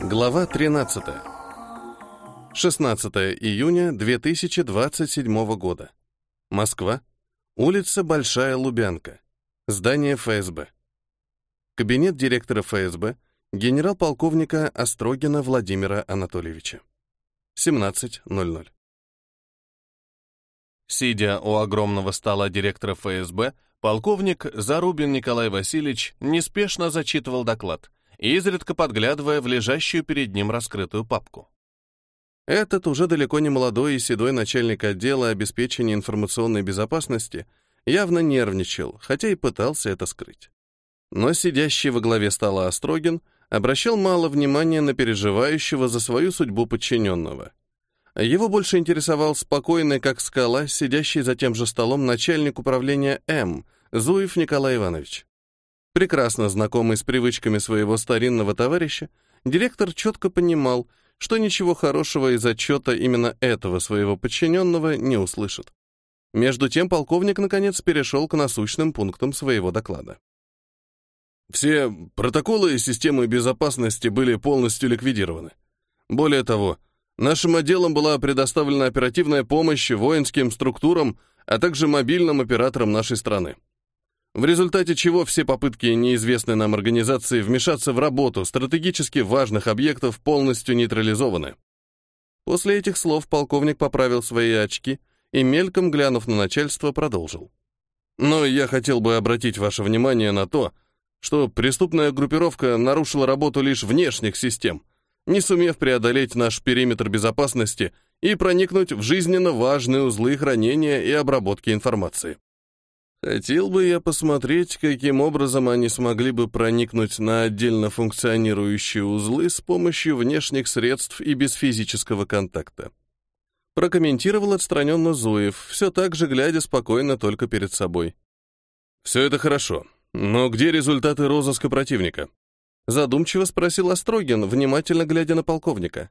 Глава 13. 16 июня 2027 года. Москва. Улица Большая Лубянка. Здание ФСБ. Кабинет директора ФСБ генерал-полковника Острогина Владимира Анатольевича. 17.00. Сидя у огромного стола директора ФСБ, полковник Зарубин Николай Васильевич неспешно зачитывал доклад, изредка подглядывая в лежащую перед ним раскрытую папку. Этот уже далеко не молодой и седой начальник отдела обеспечения информационной безопасности явно нервничал, хотя и пытался это скрыть. Но сидящий во главе стола Острогин обращал мало внимания на переживающего за свою судьбу подчиненного. Его больше интересовал спокойный, как скала, сидящий за тем же столом начальник управления М, Зуев Николай Иванович. Прекрасно знакомый с привычками своего старинного товарища, директор четко понимал, что ничего хорошего из отчета именно этого своего подчиненного не услышит. Между тем полковник, наконец, перешел к насущным пунктам своего доклада. Все протоколы и системы безопасности были полностью ликвидированы. Более того, нашим отделам была предоставлена оперативная помощь воинским структурам, а также мобильным операторам нашей страны. В результате чего все попытки неизвестной нам организации вмешаться в работу стратегически важных объектов полностью нейтрализованы. После этих слов полковник поправил свои очки и, мельком глянув на начальство, продолжил. Но я хотел бы обратить ваше внимание на то, что преступная группировка нарушила работу лишь внешних систем, не сумев преодолеть наш периметр безопасности и проникнуть в жизненно важные узлы хранения и обработки информации. Хотел бы я посмотреть, каким образом они смогли бы проникнуть на отдельно функционирующие узлы с помощью внешних средств и без физического контакта. Прокомментировал отстраненно Зуев, все так же глядя спокойно только перед собой. «Все это хорошо, но где результаты розыска противника?» Задумчиво спросил Острогин, внимательно глядя на полковника.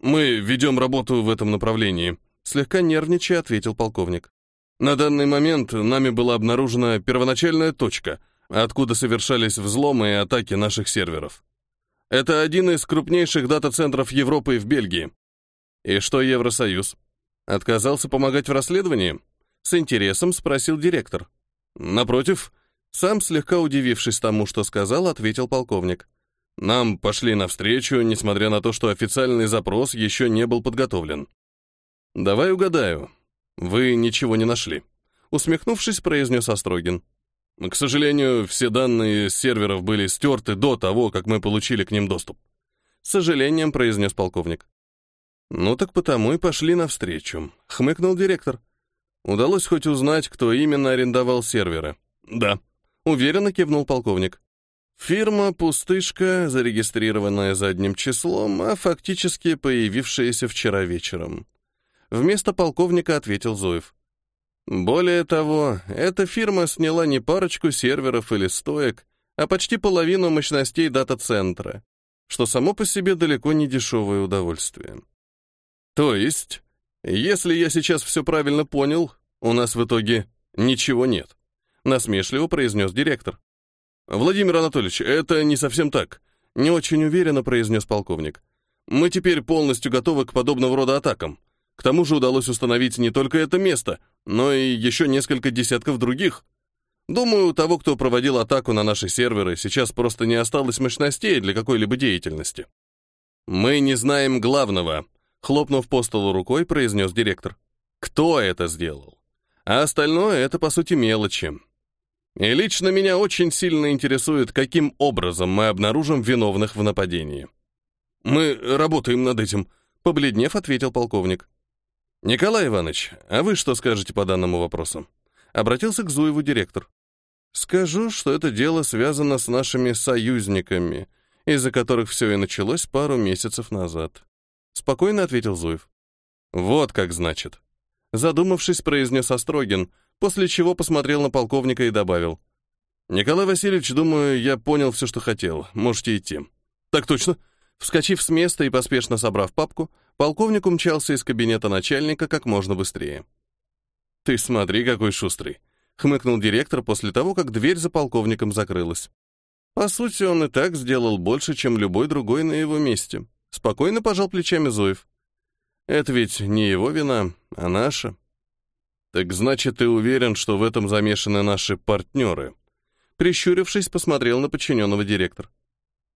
«Мы ведем работу в этом направлении», — слегка нервничая ответил полковник. На данный момент нами была обнаружена первоначальная точка, откуда совершались взломы и атаки наших серверов. Это один из крупнейших дата-центров Европы и в Бельгии. И что Евросоюз? Отказался помогать в расследовании? С интересом спросил директор. Напротив, сам слегка удивившись тому, что сказал, ответил полковник. Нам пошли навстречу, несмотря на то, что официальный запрос еще не был подготовлен. Давай угадаю, «Вы ничего не нашли», — усмехнувшись, произнес Острогин. «К сожалению, все данные серверов были стерты до того, как мы получили к ним доступ», — с сожалением произнес полковник. «Ну так потому и пошли навстречу», — хмыкнул директор. «Удалось хоть узнать, кто именно арендовал серверы?» «Да», — уверенно кивнул полковник. Фирма «Пустышка», зарегистрированная задним числом, а фактически появившаяся вчера вечером. Вместо полковника ответил Зуев. Более того, эта фирма сняла не парочку серверов или стоек, а почти половину мощностей дата-центра, что само по себе далеко не дешевое удовольствие. То есть, если я сейчас все правильно понял, у нас в итоге ничего нет, насмешливо произнес директор. Владимир Анатольевич, это не совсем так, не очень уверенно произнес полковник. Мы теперь полностью готовы к подобного рода атакам. К тому же удалось установить не только это место, но и еще несколько десятков других. Думаю, того, кто проводил атаку на наши серверы, сейчас просто не осталось мощностей для какой-либо деятельности. Мы не знаем главного, хлопнув по столу рукой, произнес директор. Кто это сделал? А остальное это по сути мелочи. И лично меня очень сильно интересует, каким образом мы обнаружим виновных в нападении. Мы работаем над этим, побледнев, ответил полковник. «Николай Иванович, а вы что скажете по данному вопросу?» Обратился к Зуеву директор. «Скажу, что это дело связано с нашими союзниками, из-за которых все и началось пару месяцев назад». Спокойно ответил Зуев. «Вот как значит». Задумавшись, произнес Острогин, после чего посмотрел на полковника и добавил. «Николай Васильевич, думаю, я понял все, что хотел. Можете идти». «Так точно», Вскочив с места и поспешно собрав папку, полковник умчался из кабинета начальника как можно быстрее. «Ты смотри, какой шустрый!» — хмыкнул директор после того, как дверь за полковником закрылась. По сути, он и так сделал больше, чем любой другой на его месте. Спокойно пожал плечами Зоев. Это ведь не его вина, а наша. Так значит, ты уверен, что в этом замешаны наши партнеры? Прищурившись, посмотрел на подчиненного директор.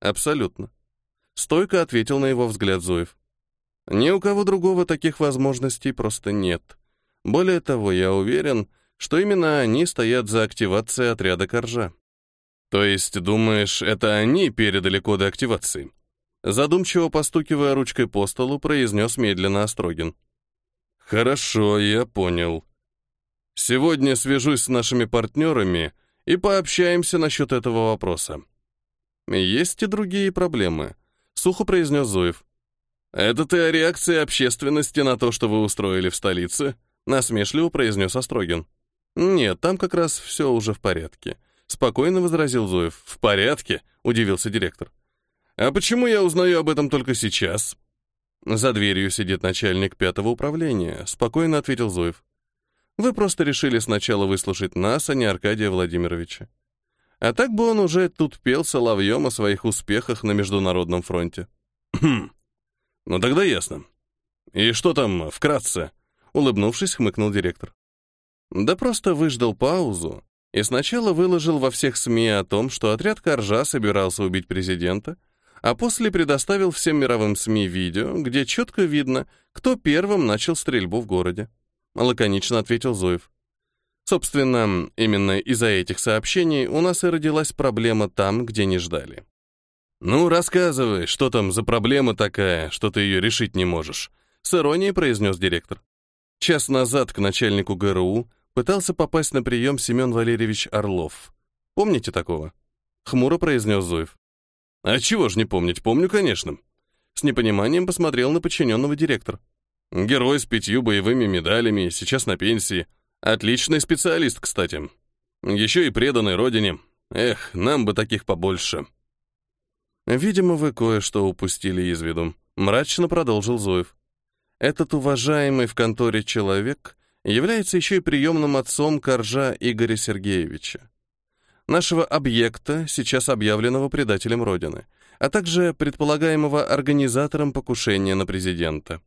Абсолютно. Стойко ответил на его взгляд Зоев. Ни у кого другого таких возможностей просто нет. Более того, я уверен, что именно они стоят за активацией отряда Коржа. То есть, думаешь, это они передали коды активации? Задумчиво постукивая ручкой по столу, произнес медленно Острогин. Хорошо, я понял. Сегодня свяжусь с нашими партнерами и пообщаемся насчет этого вопроса. Есть и другие проблемы, сухо произнес Зуев. Это ты о реакции общественности на то, что вы устроили в столице? Насмешливо произнес Острогин. Нет, там как раз все уже в порядке. Спокойно возразил Зуев. В порядке? Удивился директор. А почему я узнаю об этом только сейчас? За дверью сидит начальник пятого управления, спокойно ответил Зуев. Вы просто решили сначала выслушать нас, а не Аркадия Владимировича. А так бы он уже тут пел соловьем о своих успехах на международном фронте. Хм. Ну тогда ясно. И что там, вкратце? Улыбнувшись, хмыкнул директор. Да просто выждал паузу и сначала выложил во всех СМИ о том, что отряд Коржа собирался убить президента, а после предоставил всем мировым СМИ видео, где четко видно, кто первым начал стрельбу в городе. Лаконично ответил Зуев. Собственно, именно из-за этих сообщений у нас и родилась проблема там, где не ждали. «Ну, рассказывай, что там за проблема такая, что ты ее решить не можешь?» С иронией произнес директор. Час назад к начальнику ГРУ пытался попасть на прием Семен Валерьевич Орлов. Помните такого? Хмуро произнес Зуев. А чего ж не помнить, помню, конечно. С непониманием посмотрел на подчиненного директор. Герой с пятью боевыми медалями, сейчас на пенсии. Отличный специалист, кстати. Еще и преданный родине. Эх, нам бы таких побольше. Видимо, вы кое-что упустили из виду. Мрачно продолжил Зуев. Этот уважаемый в конторе человек является еще и приемным отцом Коржа Игоря Сергеевича, нашего объекта, сейчас объявленного предателем Родины, а также предполагаемого организатором покушения на президента.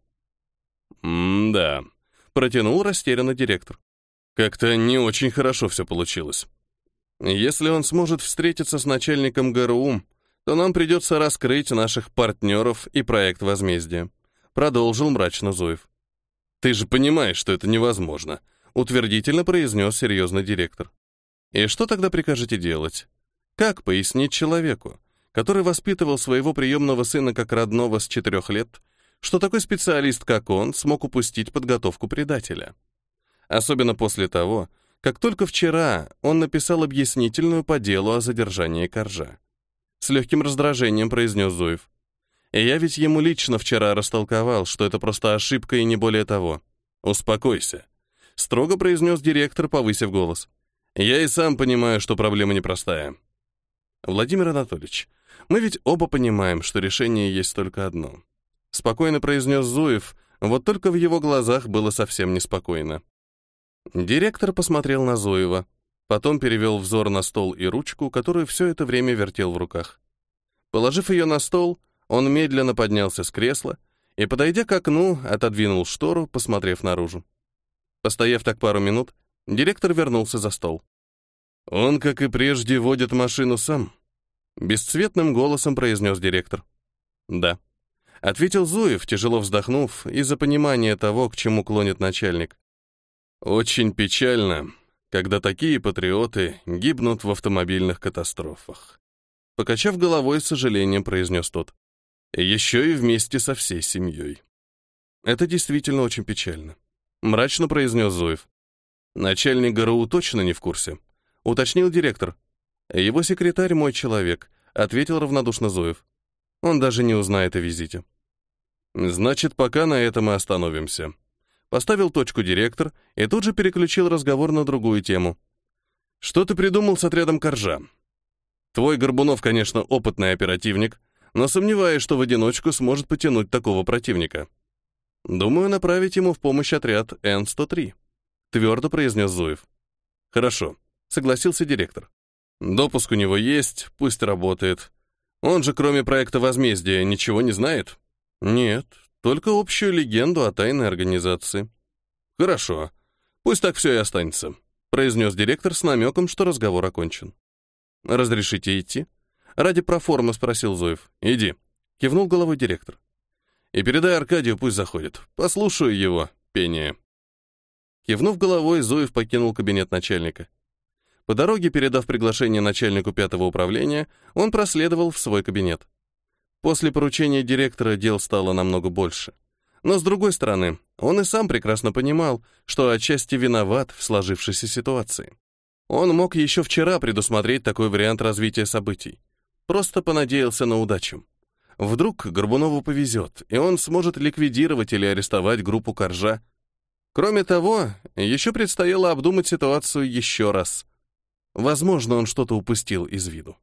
«М-да», — протянул растерянно директор. «Как-то не очень хорошо все получилось. Если он сможет встретиться с начальником ГРУ, то нам придется раскрыть наших партнеров и проект возмездия. Продолжил мрачно Зуев. «Ты же понимаешь, что это невозможно», — утвердительно произнес серьезный директор. «И что тогда прикажете делать? Как пояснить человеку, который воспитывал своего приемного сына как родного с четырех лет, что такой специалист, как он, смог упустить подготовку предателя? Особенно после того, как только вчера он написал объяснительную по делу о задержании Коржа. С легким раздражением произнес Зуев. И я ведь ему лично вчера растолковал, что это просто ошибка и не более того. Успокойся. Строго произнес директор, повысив голос. Я и сам понимаю, что проблема непростая. Владимир Анатольевич, мы ведь оба понимаем, что решение есть только одно. Спокойно произнес Зуев, вот только в его глазах было совсем неспокойно. Директор посмотрел на Зуева, потом перевел взор на стол и ручку, которую все это время вертел в руках. Положив ее на стол, он медленно поднялся с кресла и, подойдя к окну, отодвинул штору, посмотрев наружу. Постояв так пару минут, директор вернулся за стол. «Он, как и прежде, водит машину сам», — бесцветным голосом произнес директор. «Да», — ответил Зуев, тяжело вздохнув, из-за понимания того, к чему клонит начальник. «Очень печально, когда такие патриоты гибнут в автомобильных катастрофах». Покачав головой, с сожалением произнес тот. Еще и вместе со всей семьей. Это действительно очень печально. Мрачно произнес Зуев. Начальник ГРУ точно не в курсе. Уточнил директор. Его секретарь мой человек, ответил равнодушно Зуев. Он даже не узнает о визите. Значит, пока на этом и остановимся. Поставил точку директор и тут же переключил разговор на другую тему. Что ты придумал с отрядом Коржа? Твой Горбунов, конечно, опытный оперативник, но сомневаюсь, что в одиночку сможет потянуть такого противника. Думаю, направить ему в помощь отряд Н-103, твердо произнес Зуев. Хорошо, согласился директор. Допуск у него есть, пусть работает. Он же, кроме проекта возмездия, ничего не знает? Нет, только общую легенду о тайной организации. Хорошо, пусть так все и останется, произнес директор с намеком, что разговор окончен. Разрешите идти? Ради проформы спросил Зоев. Иди, кивнул головой директор. И передай Аркадию, пусть заходит. Послушаю его пение. Кивнув головой, Зоев покинул кабинет начальника. По дороге, передав приглашение начальнику пятого управления, он проследовал в свой кабинет. После поручения директора дел стало намного больше. Но, с другой стороны, он и сам прекрасно понимал, что отчасти виноват в сложившейся ситуации. Он мог еще вчера предусмотреть такой вариант развития событий. Просто понадеялся на удачу. Вдруг Горбунову повезет, и он сможет ликвидировать или арестовать группу Коржа. Кроме того, еще предстояло обдумать ситуацию еще раз — Возможно, он что-то упустил из виду.